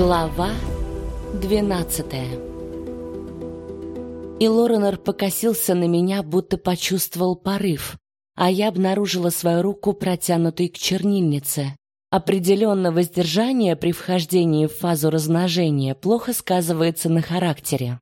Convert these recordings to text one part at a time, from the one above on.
Глава двенадцатая И Лоренор покосился на меня, будто почувствовал порыв, а я обнаружила свою руку, протянутой к чернильнице. Определенно воздержание при вхождении в фазу размножения плохо сказывается на характере.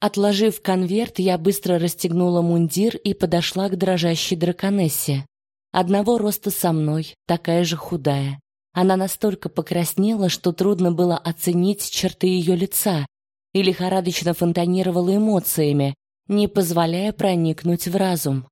Отложив конверт, я быстро расстегнула мундир и подошла к дрожащей драконессе. Одного роста со мной, такая же худая. Она настолько покраснела, что трудно было оценить черты ее лица и лихорадочно фонтанировала эмоциями, не позволяя проникнуть в разум.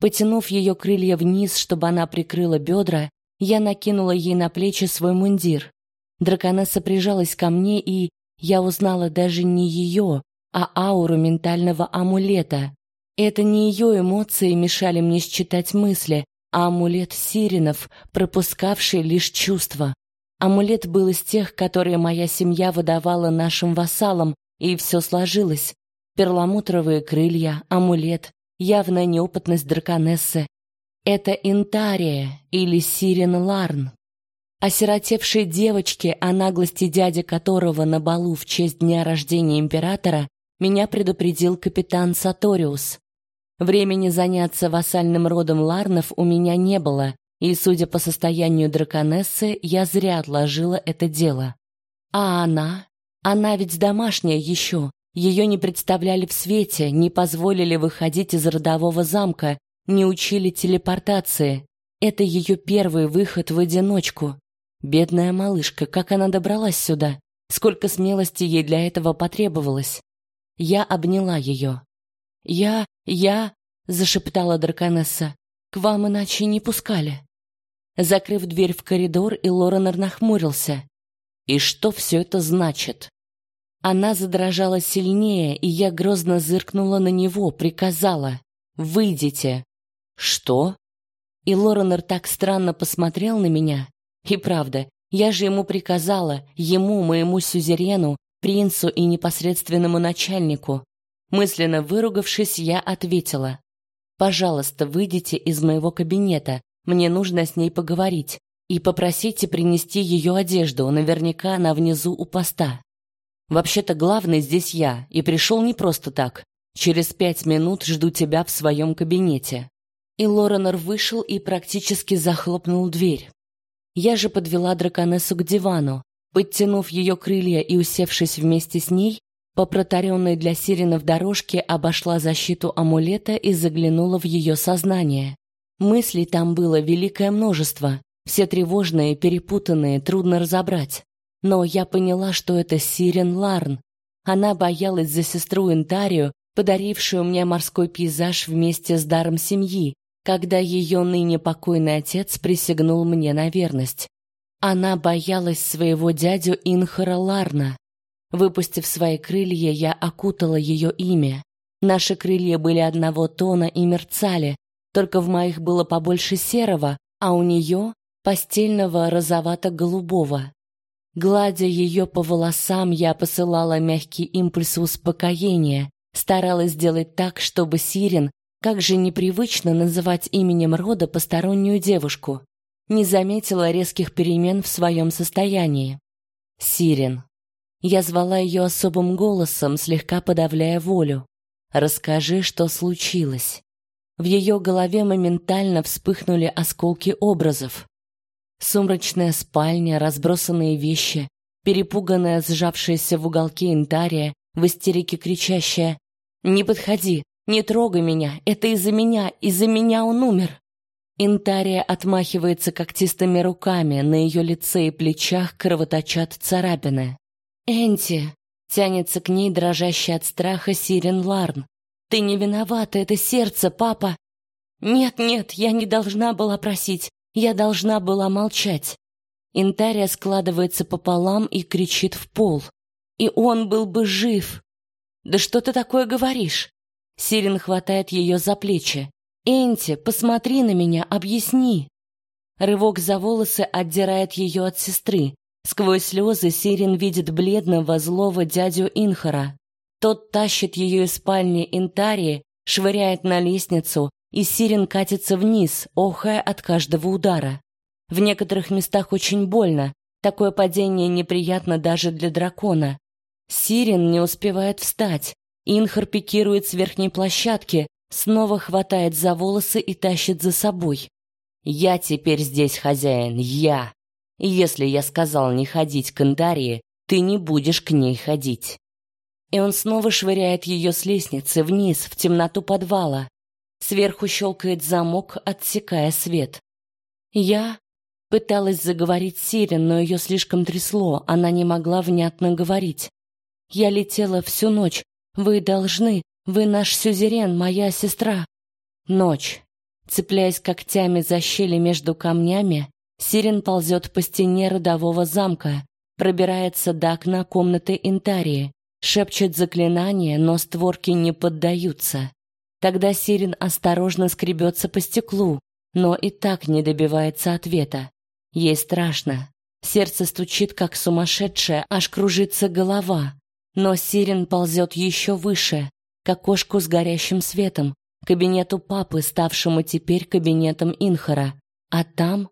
Потянув ее крылья вниз, чтобы она прикрыла бедра, я накинула ей на плечи свой мундир. Драконесса прижалась ко мне, и я узнала даже не ее, а ауру ментального амулета. Это не ее эмоции мешали мне считать мысли, а амулет сиренов, пропускавший лишь чувства. Амулет был из тех, которые моя семья выдавала нашим вассалам, и все сложилось. Перламутровые крылья, амулет, явная неопытность драконессы, это Интария или Сирен Ларн. Осиротевшей девочке, о наглости дяди которого на балу в честь дня рождения императора, меня предупредил капитан Саториус. Времени заняться вассальным родом Ларнов у меня не было, и, судя по состоянию драконессы, я зря отложила это дело. А она? Она ведь домашняя еще. Ее не представляли в свете, не позволили выходить из родового замка, не учили телепортации. Это ее первый выход в одиночку. Бедная малышка, как она добралась сюда? Сколько смелости ей для этого потребовалось? Я обняла ее. «Я... я...» — зашептала драконесса. «К вам иначе не пускали». Закрыв дверь в коридор, и Лоренор нахмурился. «И что все это значит?» Она задрожала сильнее, и я грозно зыркнула на него, приказала. «Выйдите!» «Что?» И Лоренор так странно посмотрел на меня. И правда, я же ему приказала, ему, моему сюзерену, принцу и непосредственному начальнику. Мысленно выругавшись, я ответила. «Пожалуйста, выйдите из моего кабинета, мне нужно с ней поговорить, и попросите принести ее одежду, наверняка она внизу у поста. Вообще-то главный здесь я, и пришел не просто так. Через пять минут жду тебя в своем кабинете». И Лоренор вышел и практически захлопнул дверь. Я же подвела драконессу к дивану, подтянув ее крылья и усевшись вместе с ней, по протаренной для сиренов дорожке обошла защиту амулета и заглянула в ее сознание. Мыслей там было великое множество, все тревожные, перепутанные, трудно разобрать. Но я поняла, что это Сирен Ларн. Она боялась за сестру Интарию, подарившую мне морской пейзаж вместе с даром семьи, когда ее ныне покойный отец присягнул мне на верность. Она боялась своего дядю Инхара Ларна. Выпустив свои крылья, я окутала ее имя. Наши крылья были одного тона и мерцали, только в моих было побольше серого, а у нее постельного розовато-голубого. Гладя ее по волосам, я посылала мягкий импульс успокоения, старалась сделать так, чтобы Сирен как же непривычно называть именем рода постороннюю девушку. Не заметила резких перемен в своем состоянии. Сирен. Я звала ее особым голосом, слегка подавляя волю. Расскажи, что случилось. В ее голове моментально вспыхнули осколки образов. Сумрачная спальня, разбросанные вещи, перепуганная, сжавшаяся в уголке Интария, в истерике кричащая «Не подходи! Не трогай меня, это из-за меня, из-за меня он умер. Интария отмахивается когтистыми руками, на ее лице и плечах кровоточат царапины. Энти тянется к ней дрожащий от страха Сирен Ларн. Ты не виновата, это сердце, папа. Нет, нет, я не должна была просить. Я должна была молчать. Интария складывается пополам и кричит в пол. И он был бы жив. Да что ты такое говоришь? Сирин хватает ее за плечи. «Энти, посмотри на меня, объясни!» Рывок за волосы отдирает ее от сестры. Сквозь слезы Сирин видит бледного, злого дядю Инхара. Тот тащит ее из спальни Интарии, швыряет на лестницу, и Сирин катится вниз, охая от каждого удара. В некоторых местах очень больно, Такое падение неприятно даже для дракона. Сирен не успевает встать. Инхар пикирует с верхней площадки, снова хватает за волосы и тащит за собой. «Я теперь здесь хозяин, я. Если я сказал не ходить к Индарии, ты не будешь к ней ходить». И он снова швыряет ее с лестницы вниз, в темноту подвала. Сверху щелкает замок, отсекая свет. Я пыталась заговорить Сирен, но ее слишком трясло, она не могла внятно говорить. Я летела всю ночь. Вы должны, вы наш сюзерен, моя сестра. Ночь. Цепляясь когтями за щели между камнями, Сирен ползет по стене родового замка, пробирается до окна комнаты Интарии, шепчет заклинания, но створки не поддаются. Тогда Сирен осторожно скребется по стеклу, но и так не добивается ответа. Ей страшно. Сердце стучит, как сумасшедшее, аж кружится голова. Но Сирен ползет еще выше, к окошку с горящим светом, кабинету папы, ставшему теперь кабинетом Инхара. А там...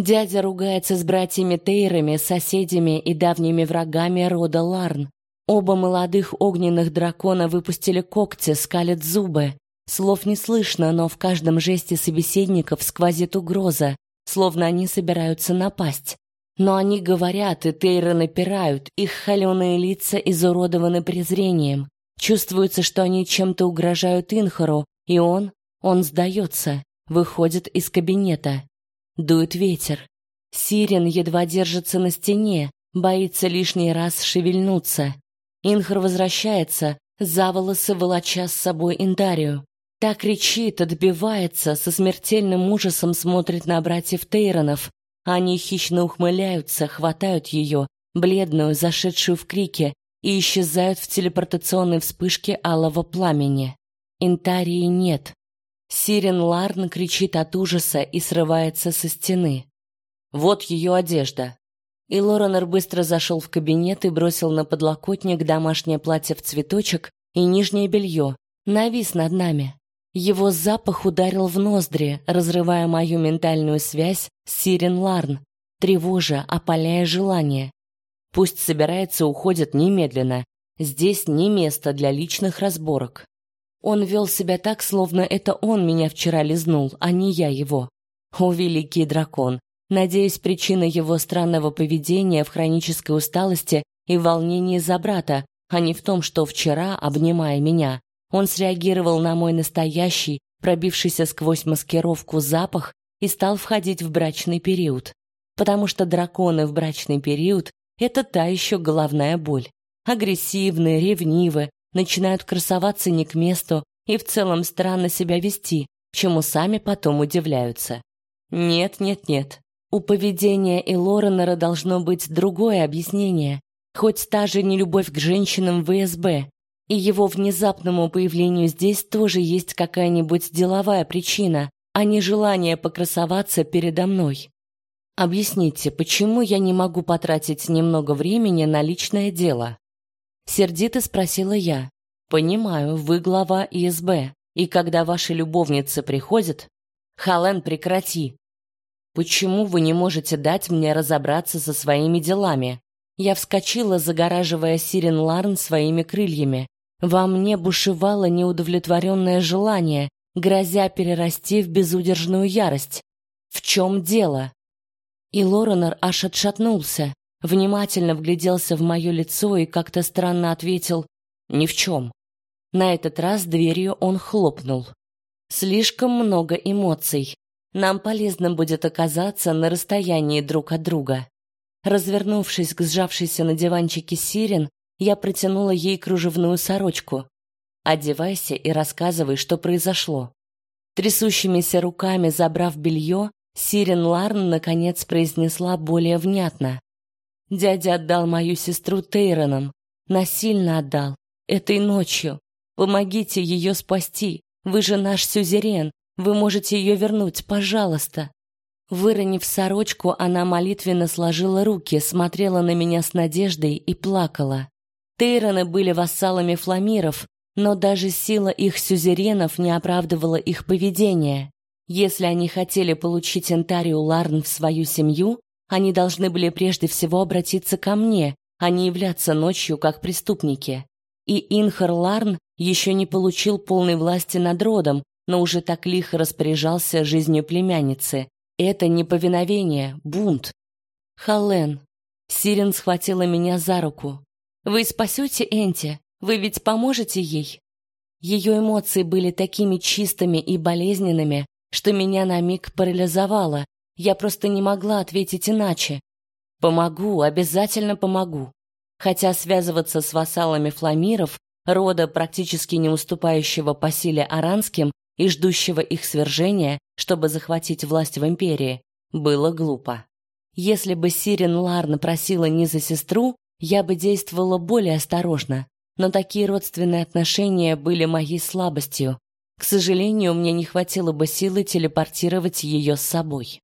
Дядя ругается с братьями Тейрами, соседями и давними врагами рода Ларн. Оба молодых огненных дракона выпустили когти, скалят зубы. Слов не слышно, но в каждом жесте собеседников сквозит угроза, словно они собираются напасть. Но они говорят, и Тейры напирают, их холеные лица изуродованы презрением. Чувствуется, что они чем-то угрожают Инхару, и он, он сдается, выходит из кабинета. Дует ветер. Сирен едва держится на стене, боится лишний раз шевельнуться. Инхар возвращается, за волосы волоча с собой Индарию. Та кричит, отбивается, со смертельным ужасом смотрит на братьев Тейронов, они хищно ухмыляются, хватают ее, бледную, зашедшую в крике, и исчезают в телепортационной вспышке алого пламени. Интарии нет. Сирен Ларн кричит от ужаса и срывается со стены. Вот ее одежда. И Лоренор быстро зашел в кабинет и бросил на подлокотник домашнее платье в цветочек и нижнее белье, навис над нами. Его запах ударил в ноздри, разрывая мою ментальную связь с Сирен Ларн, тревожа, опаляя желание. Пусть собирается, уходит немедленно. Здесь не место для личных разборок. Он вел себя так, словно это он меня вчера лизнул, а не я его. О, великий дракон! Надеюсь, причина его странного поведения в хронической усталости и волнении за брата, а не в том, что вчера, обнимая меня, он среагировал на мой настоящий, пробившийся сквозь маскировку запах и стал входить в брачный период. Потому что драконы в брачный период — это та еще головная боль. Агрессивные, ревнивые, начинают красоваться не к месту и в целом странно себя вести, чему сами потом удивляются. Нет, нет, нет. У поведения и должно быть другое объяснение. Хоть та же нелюбовь к женщинам в ВСБ, и его внезапному появлению здесь тоже есть какая-нибудь деловая причина, а не желание покрасоваться передо мной. Объясните, почему я не могу потратить немного времени на личное дело? Сердито спросила я. Понимаю, вы глава ИСБ, и когда ваши любовницы приходят, Хален, прекрати. Почему вы не можете дать мне разобраться со своими делами? Я вскочила, загораживая Сирен Ларн своими крыльями. Во мне бушевало неудовлетворенное желание, грозя перерасти в безудержную ярость. В чем дело? И Лоренор аж отшатнулся, внимательно вгляделся в мое лицо и как-то странно ответил «Ни в чем». На этот раз дверью он хлопнул. Слишком много эмоций. Нам полезно будет оказаться на расстоянии друг от друга. Развернувшись к сжавшейся на диванчике Сирен, я протянула ей кружевную сорочку. «Одевайся и рассказывай, что произошло». Трясущимися руками забрав белье, Сирен Ларн наконец произнесла более внятно. «Дядя отдал мою сестру Тейронам. Насильно отдал. Этой ночью. Помогите ее спасти. Вы же наш сюзерен. Вы можете ее вернуть, пожалуйста». Выронив сорочку, она молитвенно сложила руки, смотрела на меня с надеждой и плакала. Тейроны были вассалами фламиров, но даже сила их сюзеренов не оправдывала их поведение. Если они хотели получить Энтарию Ларн в свою семью, Они должны были прежде всего обратиться ко мне, а не являться ночью как преступники. И Инхар Ларн еще не получил полной власти над родом, но уже так лихо распоряжался жизнью племянницы. Это неповиновение, бунт. Хален. Сирен схватила меня за руку. Вы спасете Энти? Вы ведь поможете ей? Ее эмоции были такими чистыми и болезненными, что меня на миг парализовало. Я просто не могла ответить иначе. Помогу, обязательно помогу. Хотя связываться с вассалами фламиров, рода практически не уступающего по силе аранским и ждущего их свержения, чтобы захватить власть в империи, было глупо. Если бы Сирен Ларн просила не за сестру, я бы действовала более осторожно, но такие родственные отношения были моей слабостью. К сожалению, мне не хватило бы силы телепортировать ее с собой.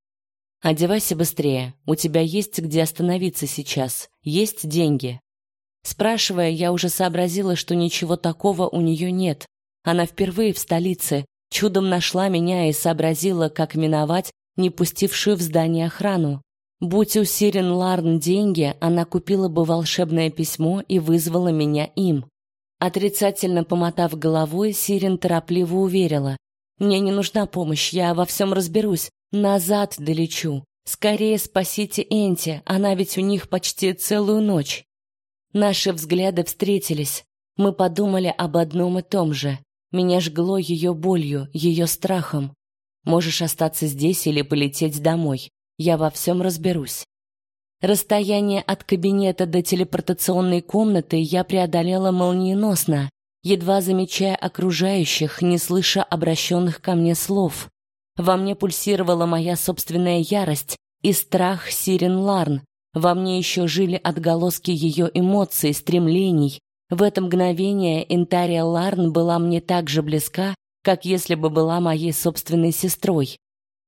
Одевайся быстрее. У тебя есть где остановиться сейчас. Есть деньги. Спрашивая, я уже сообразила, что ничего такого у нее нет. Она впервые в столице, чудом нашла меня и сообразила, как миновать не пустившую в здание охрану. Будь у Сирен Ларн деньги, она купила бы волшебное письмо и вызвала меня им. Отрицательно помотав головой, Сирен торопливо уверила: "Мне не нужна помощь, я во всем разберусь. Назад долечу. Скорее спасите Энти, она ведь у них почти целую ночь". Наши взгляды встретились. Мы подумали об одном и том же. Меня жгло ее болью, ее страхом. Можешь остаться здесь или полететь домой. Я во всем разберусь. Расстояние от кабинета до телепортационной комнаты я преодолела молниеносно, едва замечая окружающих, не слыша обращенных ко мне слов. Во мне пульсировала моя собственная ярость и страх Сирен Ларн. Во мне еще жили отголоски ее эмоций, стремлений. В это мгновение Интария Ларн была мне так же близка, как если бы была моей собственной сестрой.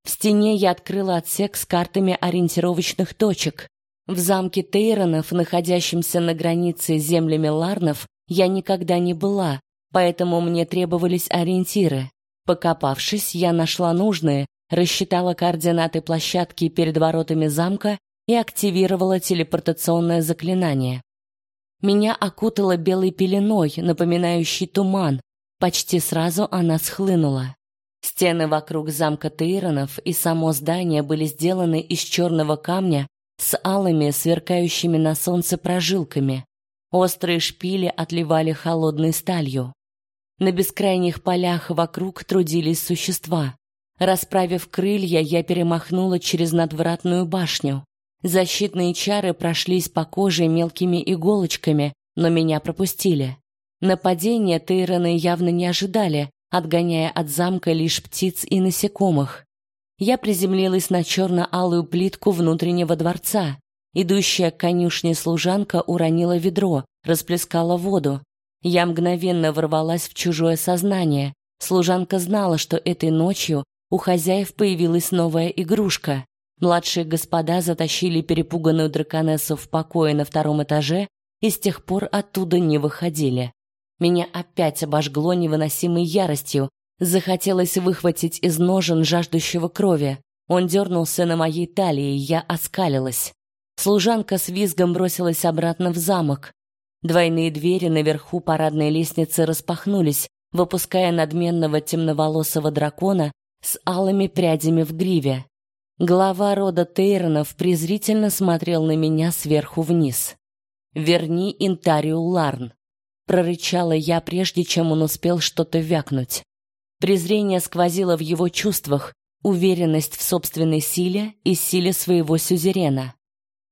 В стене я открыла отсек с картами ориентировочных точек. В замке Тейронов, находящемся на границе с землями Ларнов, я никогда не была, поэтому мне требовались ориентиры. Покопавшись, я нашла нужные, рассчитала координаты площадки перед воротами замка и активировала телепортационное заклинание. Меня окутало белой пеленой, напоминающей туман. Почти сразу она схлынула. Стены вокруг замка Тейронов и само здание были сделаны из черного камня с алыми, сверкающими на солнце прожилками. Острые шпили отливали холодной сталью. На бескрайних полях вокруг трудились существа. Расправив крылья, я перемахнула через надвратную башню. Защитные чары прошлись по коже мелкими иголочками, но меня пропустили. Нападения Тейроны явно не ожидали, отгоняя от замка лишь птиц и насекомых. Я приземлилась на черно-алую плитку внутреннего дворца. Идущая к конюшне служанка уронила ведро, расплескала воду. Я мгновенно ворвалась в чужое сознание. Служанка знала, что этой ночью у хозяев появилась новая игрушка. Младшие господа затащили перепуганную драконессу в покое на втором этаже и с тех пор оттуда не выходили. Меня опять обожгло невыносимой яростью. Захотелось выхватить из ножен жаждущего крови. Он дернулся на моей талии, я оскалилась. Служанка с визгом бросилась обратно в замок. Двойные двери наверху парадной лестницы распахнулись, выпуская надменного темноволосого дракона с алыми прядями в гриве. Глава рода Тейронов презрительно смотрел на меня сверху вниз. «Верни Интарию Ларн», прорычала я, прежде чем он успел что-то вякнуть. Презрение сквозило в его чувствах, уверенность в собственной силе и силе своего сюзерена.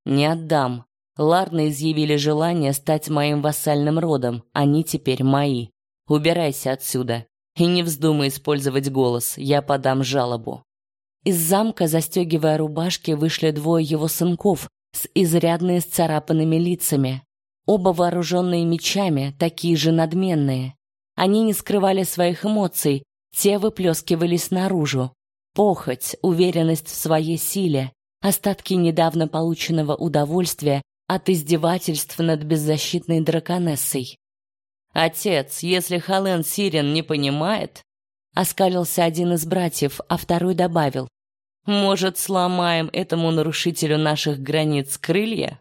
Не отдам. Ларны изъявили желание стать моим вассальным родом, они теперь мои. Убирайся отсюда и не вздумай использовать голос, я подам жалобу. Из замка, застегивая рубашки, вышли двое его сынков с изрядно исцарапанными лицами. Оба вооруженные мечами, такие же надменные. Они не скрывали своих эмоций, те выплескивались наружу. Похоть, уверенность в своей силе, остатки недавно полученного удовольствия от издевательств над беззащитной драконессой. «Отец, если Хален Сирен не понимает...» Оскалился один из братьев, а второй добавил. Может, сломаем этому нарушителю наших границ крылья?